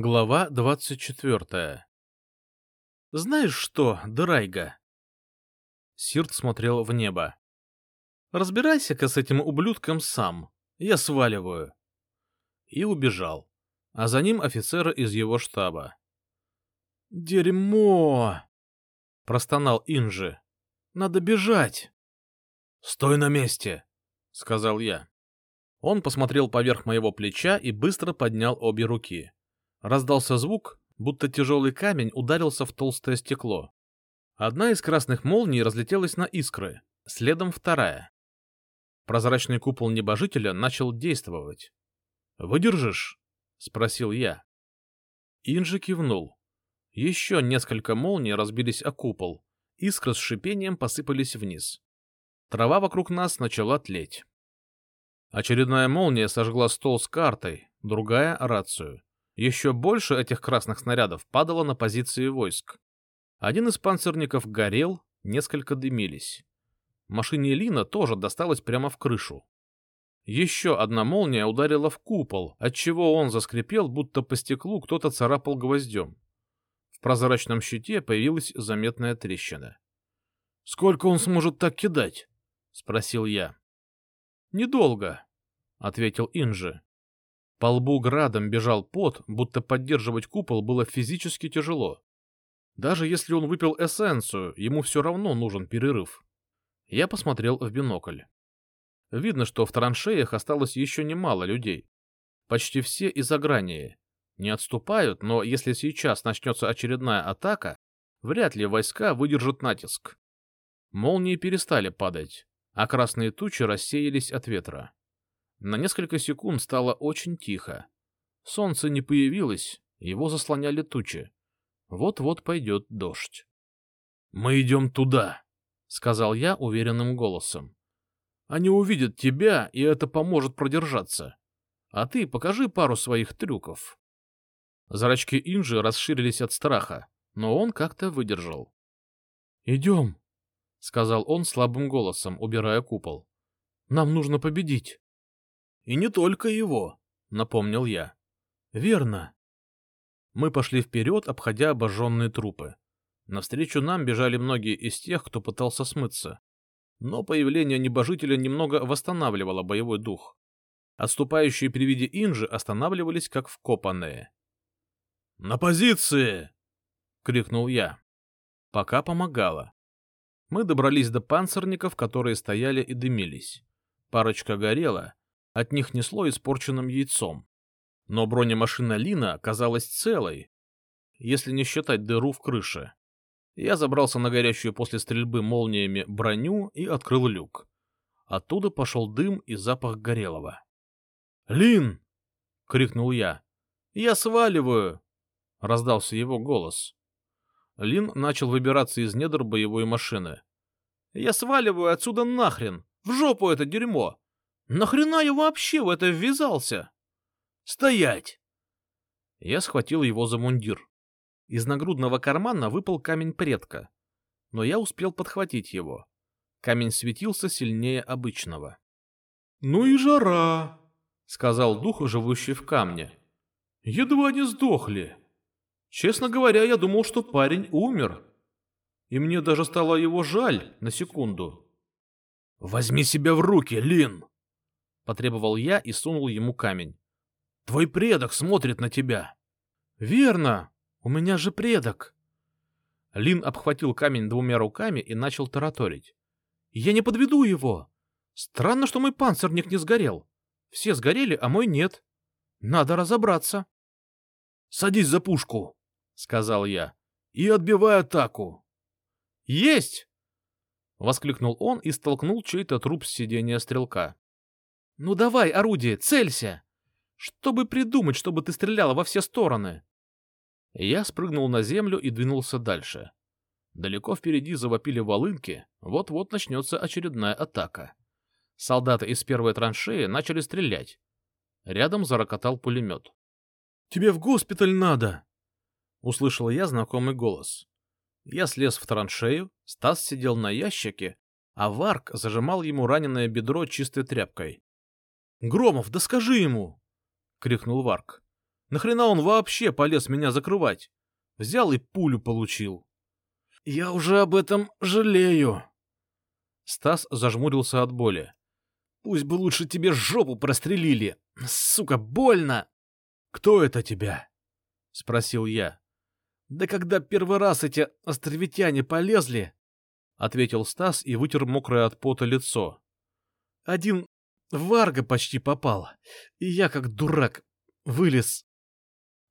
Глава двадцать четвертая «Знаешь что, Драйга?» Сирт смотрел в небо. «Разбирайся-ка с этим ублюдком сам. Я сваливаю». И убежал. А за ним офицеры из его штаба. «Дерьмо!» — простонал Инжи. «Надо бежать!» «Стой на месте!» — сказал я. Он посмотрел поверх моего плеча и быстро поднял обе руки. Раздался звук, будто тяжелый камень ударился в толстое стекло. Одна из красных молний разлетелась на искры, следом вторая. Прозрачный купол небожителя начал действовать. «Выдержишь?» — спросил я. Инжи кивнул. Еще несколько молний разбились о купол, искры с шипением посыпались вниз. Трава вокруг нас начала тлеть. Очередная молния сожгла стол с картой, другая — рацию. Еще больше этих красных снарядов падало на позиции войск. Один из панцирников горел, несколько дымились. Машине Лина тоже досталось прямо в крышу. Еще одна молния ударила в купол, отчего он заскрипел, будто по стеклу кто-то царапал гвоздем. В прозрачном щите появилась заметная трещина. — Сколько он сможет так кидать? — спросил я. — Недолго, — ответил Инжи. По лбу градом бежал пот, будто поддерживать купол было физически тяжело. Даже если он выпил эссенцию, ему все равно нужен перерыв. Я посмотрел в бинокль. Видно, что в траншеях осталось еще немало людей. Почти все из огрании. Не отступают, но если сейчас начнется очередная атака, вряд ли войска выдержат натиск. Молнии перестали падать, а красные тучи рассеялись от ветра. На несколько секунд стало очень тихо. Солнце не появилось, его заслоняли тучи. Вот-вот пойдет дождь. — Мы идем туда, — сказал я уверенным голосом. — Они увидят тебя, и это поможет продержаться. А ты покажи пару своих трюков. Зрачки Инжи расширились от страха, но он как-то выдержал. — Идем, — сказал он слабым голосом, убирая купол. — Нам нужно победить. И не только его, напомнил я. Верно. Мы пошли вперед, обходя обожженные трупы. Навстречу нам бежали многие из тех, кто пытался смыться. Но появление небожителя немного восстанавливало боевой дух. Отступающие при виде инжи останавливались как вкопанные. «На позиции!» — крикнул я. Пока помогало. Мы добрались до панцирников, которые стояли и дымились. Парочка горела, от них несло испорченным яйцом. Но бронемашина Лина оказалась целой, если не считать дыру в крыше. Я забрался на горящую после стрельбы молниями броню и открыл люк. Оттуда пошел дым и запах горелого. «Лин!» — крикнул я. «Я сваливаю!» — раздался его голос. Лин начал выбираться из недр боевой машины. «Я сваливаю отсюда нахрен! В жопу это дерьмо! Нахрена я вообще в это ввязался? Стоять! Я схватил его за мундир. Из нагрудного кармана выпал камень предка, но я успел подхватить его. Камень светился сильнее обычного. — Ну и жара, — сказал дух, живущий в камне. — Едва не сдохли. Честно говоря, я думал, что парень умер. И мне даже стало его жаль на секунду. — Возьми себя в руки, Лин! Потребовал я и сунул ему камень. Твой предок смотрит на тебя. Верно, у меня же предок. Лин обхватил камень двумя руками и начал тараторить. Я не подведу его. Странно, что мой панцирник не сгорел. Все сгорели, а мой нет. Надо разобраться. Садись за пушку, сказал я, и отбивай атаку. Есть! воскликнул он и столкнул чей-то труп с сиденья стрелка. Ну давай, орудие, целься! Чтобы придумать, чтобы ты стреляла во все стороны. Я спрыгнул на землю и двинулся дальше. Далеко впереди завопили волынки, вот-вот начнется очередная атака. Солдаты из первой траншеи начали стрелять. Рядом зарокотал пулемет. — Тебе в госпиталь надо! — услышал я знакомый голос. Я слез в траншею, Стас сидел на ящике, а Варк зажимал ему раненое бедро чистой тряпкой. — Громов, да скажи ему! — крикнул Варк. Нахрена он вообще полез меня закрывать? Взял и пулю получил. Я уже об этом жалею. Стас зажмурился от боли. Пусть бы лучше тебе жопу прострелили. Сука, больно. Кто это тебя? Спросил я. Да когда первый раз эти островитяне полезли, ответил Стас и вытер мокрое от пота лицо. Один Варга почти попал, и я, как дурак, вылез.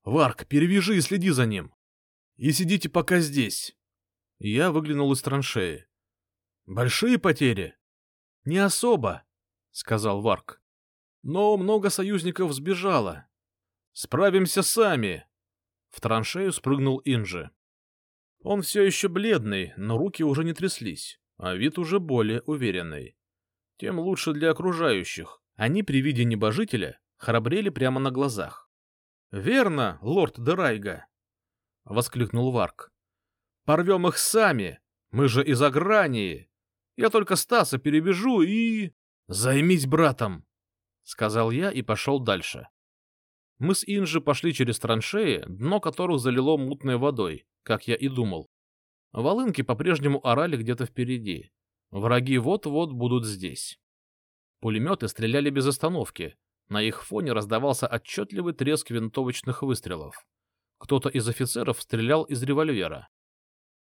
Варг, перевяжи и следи за ним. И сидите пока здесь. Я выглянул из траншеи. Большие потери? Не особо, сказал Варг. Но много союзников сбежало. Справимся сами. В траншею спрыгнул Инжи. Он все еще бледный, но руки уже не тряслись, а вид уже более уверенный. Тем лучше для окружающих. Они при виде небожителя храбрели прямо на глазах. — Верно, лорд Дерайга! — воскликнул Варк. — Порвем их сами! Мы же из Агрании! Я только Стаса перебежу и... — Займись братом! — сказал я и пошел дальше. Мы с Инжи пошли через траншеи, дно которых залило мутной водой, как я и думал. Волынки по-прежнему орали где-то впереди. Враги вот-вот будут здесь. Пулеметы стреляли без остановки. На их фоне раздавался отчетливый треск винтовочных выстрелов. Кто-то из офицеров стрелял из револьвера.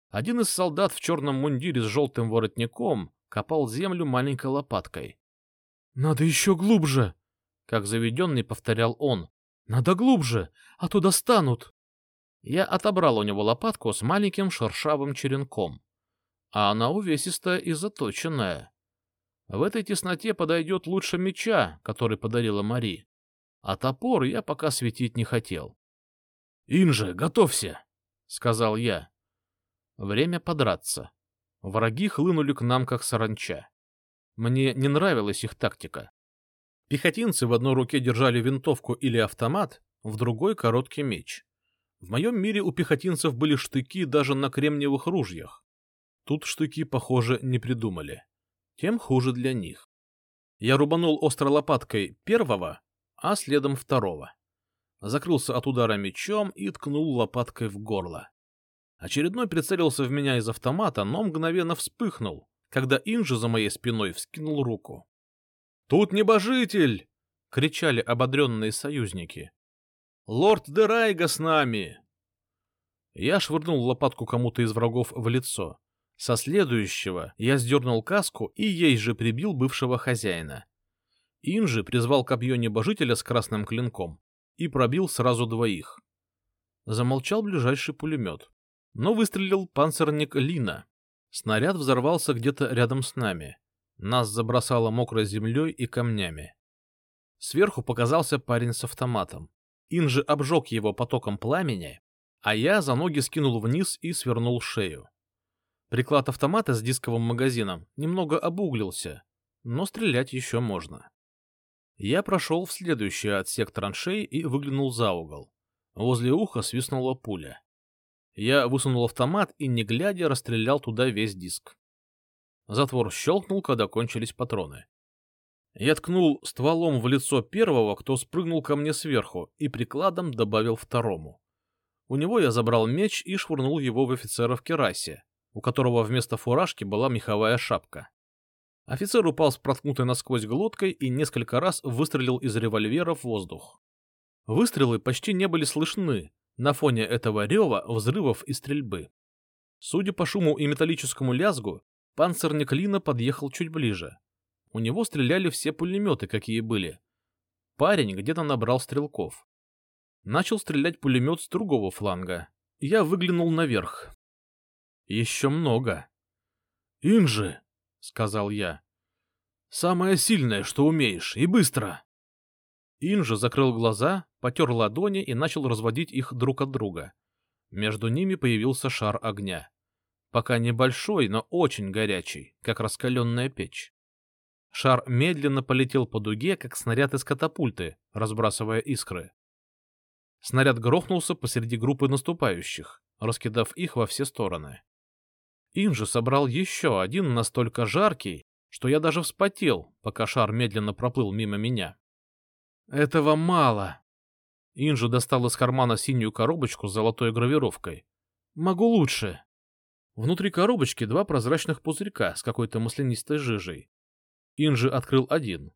Один из солдат в черном мундире с желтым воротником копал землю маленькой лопаткой. — Надо еще глубже! — как заведенный повторял он, надо глубже, а то достанут. Я отобрал у него лопатку с маленьким шершавым черенком. А она увесистая и заточенная. В этой тесноте подойдет лучше меча, который подарила Мари. А топор я пока светить не хотел. — Инже, готовься! — сказал я. Время подраться. Враги хлынули к нам, как саранча. Мне не нравилась их тактика. Пехотинцы в одной руке держали винтовку или автомат, в другой — короткий меч. В моем мире у пехотинцев были штыки даже на кремниевых ружьях. Тут штыки, похоже, не придумали. Тем хуже для них. Я рубанул острой лопаткой первого, а следом второго. Закрылся от удара мечом и ткнул лопаткой в горло. Очередной прицелился в меня из автомата, но мгновенно вспыхнул, когда Инжи за моей спиной вскинул руку. «Тут небожитель!» — кричали ободренные союзники. «Лорд Дерайга с нами!» Я швырнул лопатку кому-то из врагов в лицо. Со следующего я сдернул каску и ей же прибил бывшего хозяина. Инжи призвал копье небожителя с красным клинком и пробил сразу двоих. Замолчал ближайший пулемет. Но выстрелил панцирник Лина. Снаряд взорвался где-то рядом с нами. Нас забросало мокрой землей и камнями. Сверху показался парень с автоматом. Инжи обжег его потоком пламени, а я за ноги скинул вниз и свернул шею. Приклад автомата с дисковым магазином немного обуглился, но стрелять еще можно. Я прошел в следующий отсек траншей и выглянул за угол. Возле уха свистнула пуля. Я высунул автомат и, не глядя, расстрелял туда весь диск. Затвор щелкнул, когда кончились патроны. Я ткнул стволом в лицо первого, кто спрыгнул ко мне сверху, и прикладом добавил второму. У него я забрал меч и швырнул его в офицера в керасе, у которого вместо фуражки была меховая шапка. Офицер упал с проткнутой насквозь глоткой и несколько раз выстрелил из револьвера в воздух. Выстрелы почти не были слышны на фоне этого рева, взрывов и стрельбы. Судя по шуму и металлическому лязгу, Панцирник Лина подъехал чуть ближе. У него стреляли все пулеметы, какие были. Парень где-то набрал стрелков. Начал стрелять пулемет с другого фланга. Я выглянул наверх. Еще много. «Инжи!» — сказал я. «Самое сильное, что умеешь, и быстро!» Инжи закрыл глаза, потер ладони и начал разводить их друг от друга. Между ними появился шар огня. Пока небольшой, но очень горячий, как раскаленная печь. Шар медленно полетел по дуге, как снаряд из катапульты, разбрасывая искры. Снаряд грохнулся посреди группы наступающих, раскидав их во все стороны. Инжи собрал еще один настолько жаркий, что я даже вспотел, пока шар медленно проплыл мимо меня. «Этого мало!» Инжи достал из кармана синюю коробочку с золотой гравировкой. «Могу лучше». Внутри коробочки два прозрачных пузырька с какой-то маслянистой жижей. Инжи открыл один.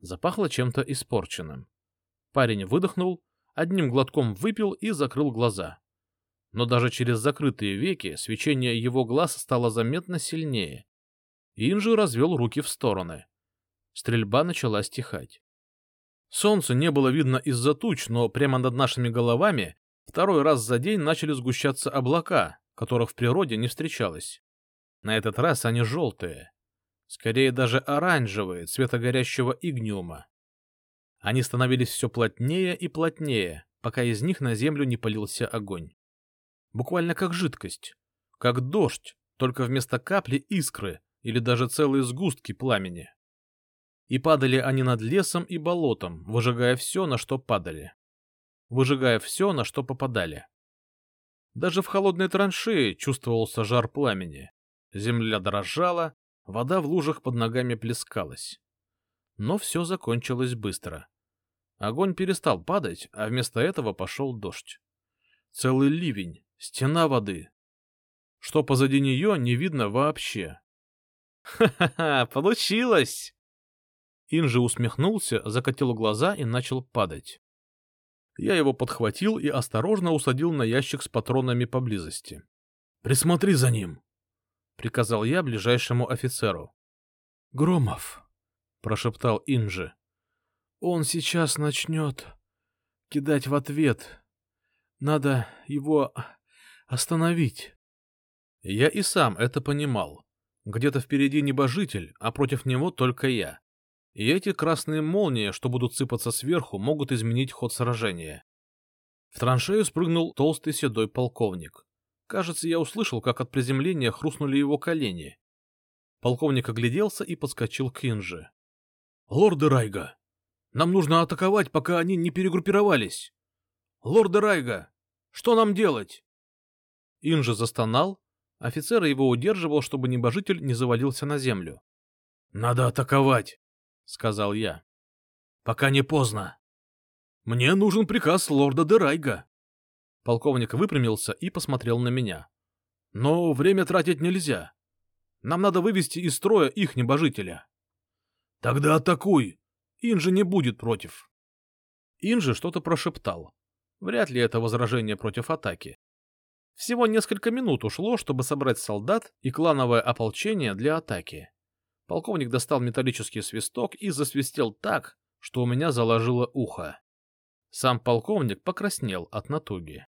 Запахло чем-то испорченным. Парень выдохнул, одним глотком выпил и закрыл глаза. Но даже через закрытые веки свечение его глаз стало заметно сильнее. Инжи развел руки в стороны. Стрельба начала стихать. Солнца не было видно из-за туч, но прямо над нашими головами второй раз за день начали сгущаться облака, которых в природе не встречалось. На этот раз они желтые, скорее даже оранжевые, цвета горящего игниума. Они становились все плотнее и плотнее, пока из них на землю не полился огонь. Буквально как жидкость, как дождь, только вместо капли искры или даже целые сгустки пламени. И падали они над лесом и болотом, выжигая все, на что падали. Выжигая все, на что попадали. Даже в холодной траншее чувствовался жар пламени. Земля дрожала, вода в лужах под ногами плескалась. Но все закончилось быстро. Огонь перестал падать, а вместо этого пошел дождь. Целый ливень, стена воды. Что позади нее, не видно вообще. «Ха-ха-ха, получилось!» Инжи усмехнулся, закатил глаза и начал падать. Я его подхватил и осторожно усадил на ящик с патронами поблизости. «Присмотри за ним!» — приказал я ближайшему офицеру. «Громов!» — прошептал Инжи. «Он сейчас начнет кидать в ответ. Надо его остановить». Я и сам это понимал. Где-то впереди небожитель, а против него только я. И эти красные молнии, что будут сыпаться сверху, могут изменить ход сражения. В траншею спрыгнул толстый седой полковник. Кажется, я услышал, как от приземления хрустнули его колени. Полковник огляделся и подскочил к Инже. — Лорды Райга, нам нужно атаковать, пока они не перегруппировались. Лорды Райга, что нам делать? Инжи застонал. Офицер его удерживал, чтобы небожитель не завалился на землю. — Надо атаковать, — сказал я. — Пока не поздно. Мне нужен приказ лорда Дерайга. Полковник выпрямился и посмотрел на меня. — Но время тратить нельзя. Нам надо вывести из строя их небожителя. — Тогда атакуй. Инжи не будет против. Инжи что-то прошептал. Вряд ли это возражение против атаки. Всего несколько минут ушло, чтобы собрать солдат и клановое ополчение для атаки. Полковник достал металлический свисток и засвистел так, что у меня заложило ухо. Сам полковник покраснел от натуги.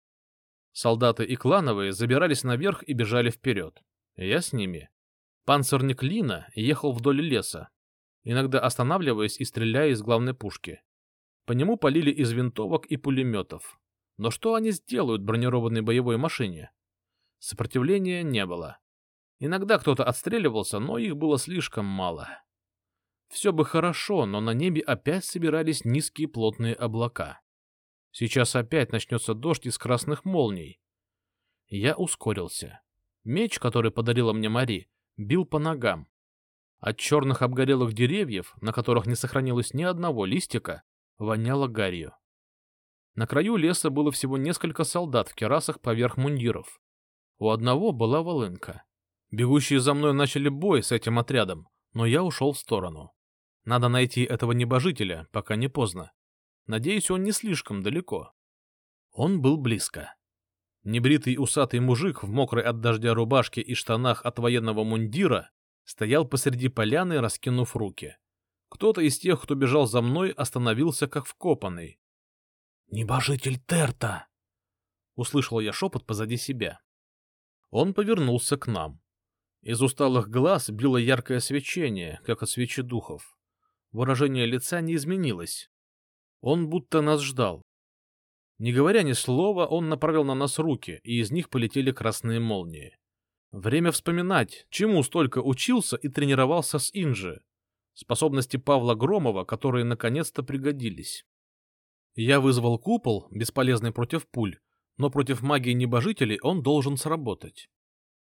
Солдаты и клановые забирались наверх и бежали вперед. Я с ними. Панцирник Лина ехал вдоль леса, иногда останавливаясь и стреляя из главной пушки. По нему полили из винтовок и пулеметов. Но что они сделают бронированной боевой машине? Сопротивления не было. Иногда кто-то отстреливался, но их было слишком мало. Все бы хорошо, но на небе опять собирались низкие плотные облака. Сейчас опять начнется дождь из красных молний. Я ускорился. Меч, который подарила мне Мари, бил по ногам. От черных обгорелых деревьев, на которых не сохранилось ни одного листика, воняло гарью. На краю леса было всего несколько солдат в керасах поверх мундиров. У одного была волынка. Бегущие за мной начали бой с этим отрядом, но я ушел в сторону. Надо найти этого небожителя, пока не поздно. Надеюсь, он не слишком далеко. Он был близко. Небритый усатый мужик в мокрой от дождя рубашке и штанах от военного мундира стоял посреди поляны, раскинув руки. Кто-то из тех, кто бежал за мной, остановился как вкопанный. «Небожитель Терта!» Услышал я шепот позади себя. Он повернулся к нам. Из усталых глаз било яркое свечение, как от свечи духов. Выражение лица не изменилось. Он будто нас ждал. Не говоря ни слова, он направил на нас руки, и из них полетели красные молнии. Время вспоминать, чему столько учился и тренировался с Инжи. Способности Павла Громова, которые наконец-то пригодились. Я вызвал купол, бесполезный против пуль, но против магии небожителей он должен сработать.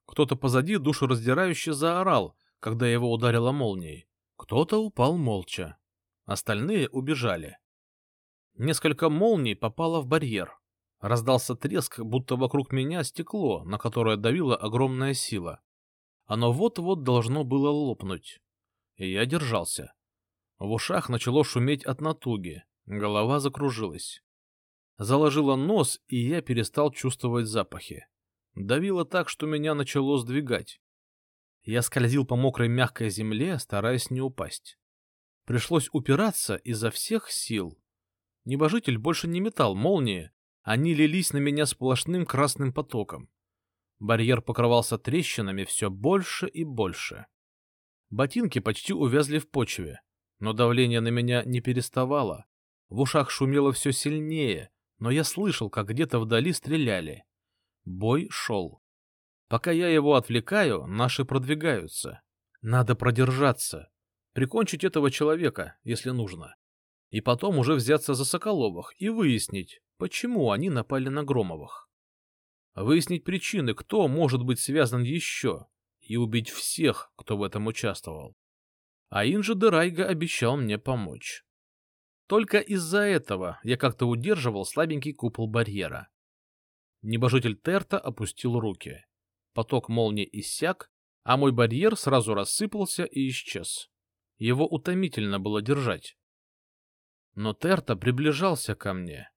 Кто-то позади душераздирающе заорал, когда его ударила молнией. Кто-то упал молча. Остальные убежали. Несколько молний попало в барьер. Раздался треск, будто вокруг меня стекло, на которое давила огромная сила. Оно вот-вот должно было лопнуть. И я держался. В ушах начало шуметь от натуги, голова закружилась. Заложила нос, и я перестал чувствовать запахи. Давило так, что меня начало сдвигать. Я скользил по мокрой мягкой земле, стараясь не упасть. Пришлось упираться изо всех сил. Небожитель больше не метал молнии, они лились на меня сплошным красным потоком. Барьер покрывался трещинами все больше и больше. Ботинки почти увязли в почве, но давление на меня не переставало. В ушах шумело все сильнее, но я слышал, как где-то вдали стреляли. Бой шел. Пока я его отвлекаю, наши продвигаются. Надо продержаться, прикончить этого человека, если нужно. И потом уже взяться за Соколовых и выяснить, почему они напали на Громовых. Выяснить причины, кто может быть связан еще, и убить всех, кто в этом участвовал. А Инжи Дерайга обещал мне помочь. Только из-за этого я как-то удерживал слабенький купол барьера. Небожитель Терта опустил руки. Поток молнии иссяк, а мой барьер сразу рассыпался и исчез. Его утомительно было держать. Но Терта приближался ко мне.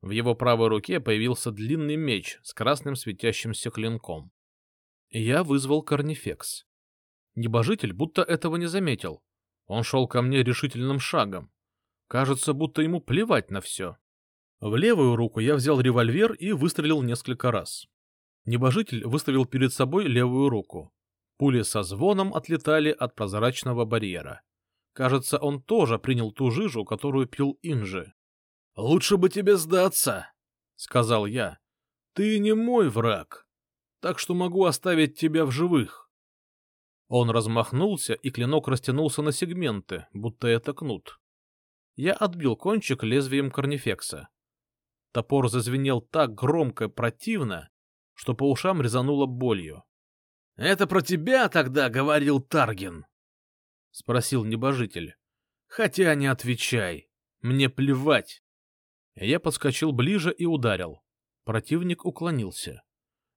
В его правой руке появился длинный меч с красным светящимся клинком. Я вызвал Корнифекс. Небожитель будто этого не заметил. Он шел ко мне решительным шагом, Кажется, будто ему плевать на все. В левую руку я взял револьвер и выстрелил несколько раз. Небожитель выставил перед собой левую руку. Пули со звоном отлетали от прозрачного барьера. Кажется, он тоже принял ту жижу, которую пил Инжи. — Лучше бы тебе сдаться, — сказал я. — Ты не мой враг, так что могу оставить тебя в живых. Он размахнулся, и клинок растянулся на сегменты, будто это кнут. Я отбил кончик лезвием корнифекса. Топор зазвенел так громко и противно, что по ушам резануло болью. — Это про тебя тогда говорил Таргин? — спросил небожитель. — Хотя не отвечай. Мне плевать. Я подскочил ближе и ударил. Противник уклонился.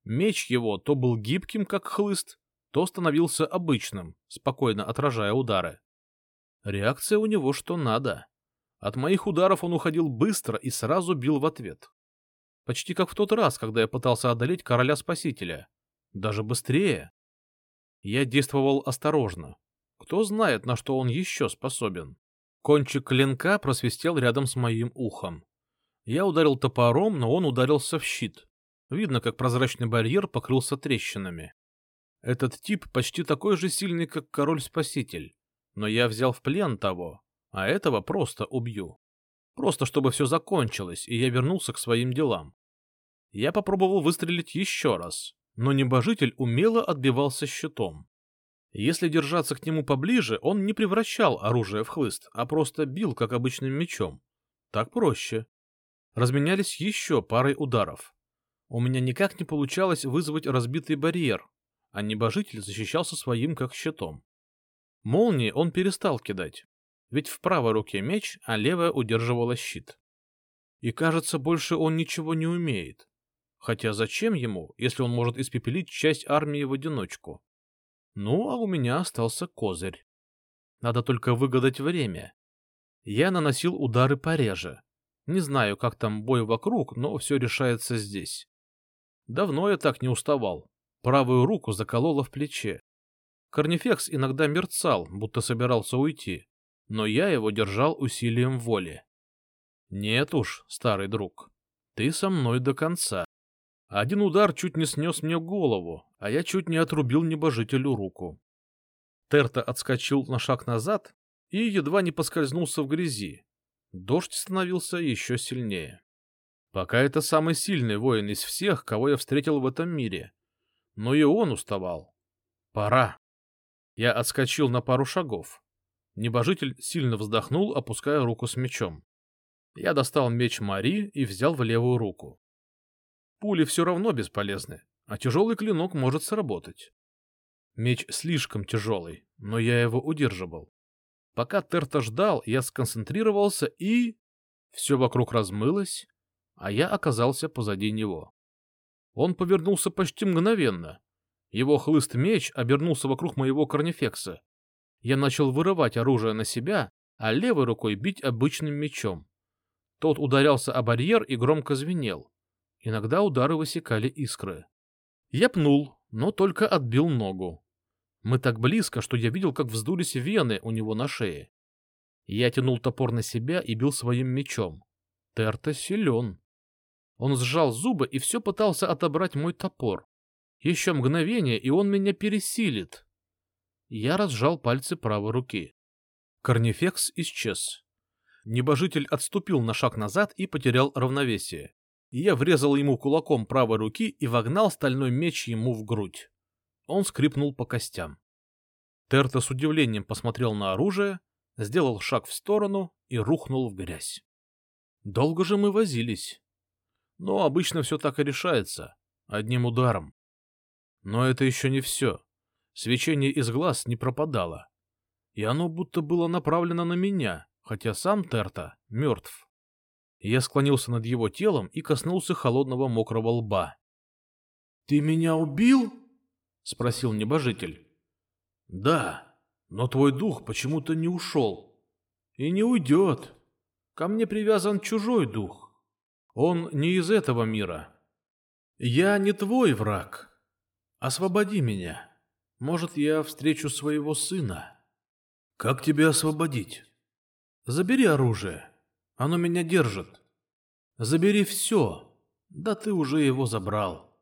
Меч его то был гибким, как хлыст, то становился обычным, спокойно отражая удары. Реакция у него что надо. От моих ударов он уходил быстро и сразу бил в ответ. Почти как в тот раз, когда я пытался одолеть короля-спасителя. Даже быстрее. Я действовал осторожно. Кто знает, на что он еще способен. Кончик клинка просвистел рядом с моим ухом. Я ударил топором, но он ударился в щит. Видно, как прозрачный барьер покрылся трещинами. Этот тип почти такой же сильный, как король-спаситель. Но я взял в плен того, а этого просто убью. Просто чтобы все закончилось, и я вернулся к своим делам. Я попробовал выстрелить еще раз, но небожитель умело отбивался щитом. Если держаться к нему поближе, он не превращал оружие в хлыст, а просто бил, как обычным мечом. Так проще. Разменялись еще парой ударов. У меня никак не получалось вызвать разбитый барьер, а небожитель защищался своим как щитом. Молнии он перестал кидать, ведь в правой руке меч, а левая удерживала щит. И кажется, больше он ничего не умеет. Хотя зачем ему, если он может испепелить часть армии в одиночку? Ну, а у меня остался козырь. Надо только выгадать время. Я наносил удары пореже. Не знаю, как там бой вокруг, но все решается здесь. Давно я так не уставал. Правую руку закололо в плече. Корнифекс иногда мерцал, будто собирался уйти но я его держал усилием воли. Нет уж, старый друг, ты со мной до конца. Один удар чуть не снес мне голову, а я чуть не отрубил небожителю руку. Терта отскочил на шаг назад и едва не поскользнулся в грязи. Дождь становился еще сильнее. Пока это самый сильный воин из всех, кого я встретил в этом мире. Но и он уставал. Пора. Я отскочил на пару шагов. Небожитель сильно вздохнул, опуская руку с мечом. Я достал меч Мари и взял в левую руку. Пули все равно бесполезны, а тяжелый клинок может сработать. Меч слишком тяжелый, но я его удерживал. Пока Терта ждал, я сконцентрировался и... Все вокруг размылось, а я оказался позади него. Он повернулся почти мгновенно. Его хлыст-меч обернулся вокруг моего корнифекса. Я начал вырывать оружие на себя, а левой рукой бить обычным мечом. Тот ударялся о барьер и громко звенел. Иногда удары высекали искры. Я пнул, но только отбил ногу. Мы так близко, что я видел, как вздулись вены у него на шее. Я тянул топор на себя и бил своим мечом. Терта силен. Он сжал зубы и все пытался отобрать мой топор. Еще мгновение, и он меня пересилит. Я разжал пальцы правой руки. Корнифекс исчез. Небожитель отступил на шаг назад и потерял равновесие. Я врезал ему кулаком правой руки и вогнал стальной меч ему в грудь. Он скрипнул по костям. Терта с удивлением посмотрел на оружие, сделал шаг в сторону и рухнул в грязь. Долго же мы возились. Но обычно все так и решается, одним ударом. Но это еще не все. Свечение из глаз не пропадало. И оно будто было направлено на меня, хотя сам Терта мертв. Я склонился над его телом и коснулся холодного мокрого лба. — Ты меня убил? — спросил небожитель. — Да, но твой дух почему-то не ушел. И не уйдет. Ко мне привязан чужой дух. Он не из этого мира. Я не твой враг. Освободи меня. Может, я встречу своего сына. Как тебя освободить? Забери оружие. Оно меня держит. Забери все. Да ты уже его забрал.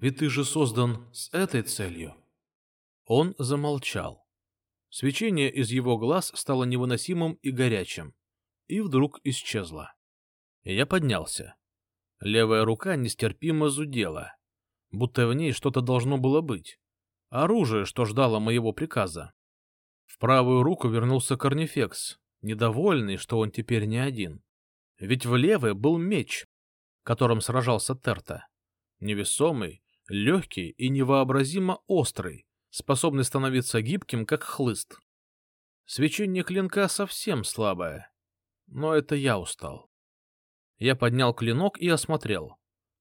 Ведь ты же создан с этой целью. Он замолчал. Свечение из его глаз стало невыносимым и горячим, и вдруг исчезло. Я поднялся. Левая рука нестерпимо зудела, будто в ней что-то должно было быть. Оружие, что ждало моего приказа. В правую руку вернулся Корнифекс, недовольный, что он теперь не один. Ведь в левой был меч, которым сражался Терта. Невесомый, легкий и невообразимо острый, способный становиться гибким, как хлыст. Свечение клинка совсем слабое, но это я устал. Я поднял клинок и осмотрел.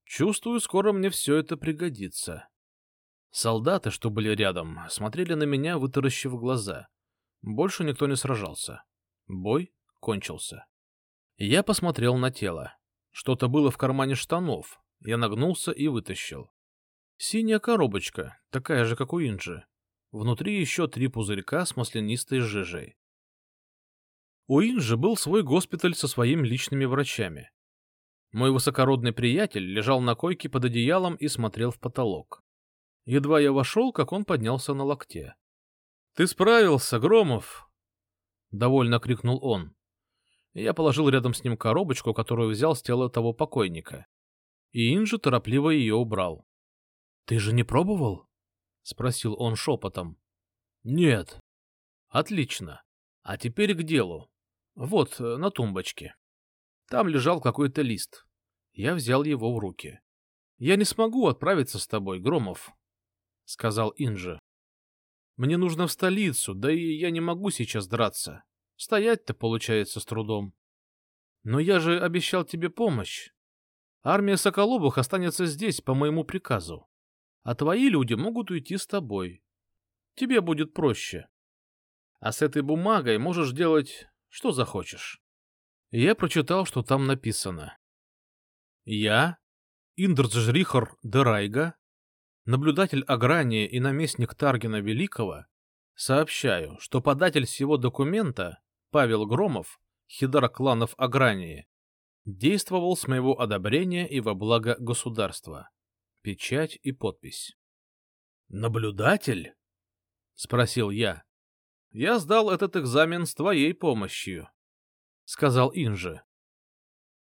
Чувствую, скоро мне все это пригодится. Солдаты, что были рядом, смотрели на меня, вытаращив глаза. Больше никто не сражался. Бой кончился. Я посмотрел на тело. Что-то было в кармане штанов. Я нагнулся и вытащил. Синяя коробочка, такая же, как у Инджи. Внутри еще три пузырька с маслянистой жижей. У Инджи был свой госпиталь со своими личными врачами. Мой высокородный приятель лежал на койке под одеялом и смотрел в потолок. Едва я вошел, как он поднялся на локте. — Ты справился, Громов! — довольно крикнул он. Я положил рядом с ним коробочку, которую взял с тела того покойника. И Инжи торопливо ее убрал. — Ты же не пробовал? — спросил он шепотом. — Нет. — Отлично. А теперь к делу. Вот, э, на тумбочке. Там лежал какой-то лист. Я взял его в руки. — Я не смогу отправиться с тобой, Громов, — сказал Инжи. Мне нужно в столицу, да и я не могу сейчас драться. Стоять-то получается с трудом. Но я же обещал тебе помощь. Армия Соколобых останется здесь по моему приказу, а твои люди могут уйти с тобой. Тебе будет проще. А с этой бумагой можешь делать, что захочешь. Я прочитал, что там написано. Я, Индерджрихар Дерайга, наблюдатель Аграния и наместник Таргина Великого, сообщаю, что податель всего документа, Павел Громов, хидар кланов Агрании, действовал с моего одобрения и во благо государства. Печать и подпись. «Наблюдатель?» — спросил я. «Я сдал этот экзамен с твоей помощью», — сказал Инжи.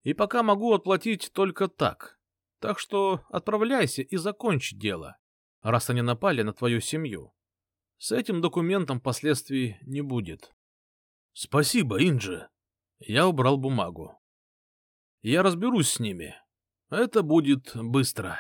«И пока могу отплатить только так, так что отправляйся и закончи дело, раз они напали на твою семью. С этим документом последствий не будет. — Спасибо, Инджи. Я убрал бумагу. Я разберусь с ними. Это будет быстро.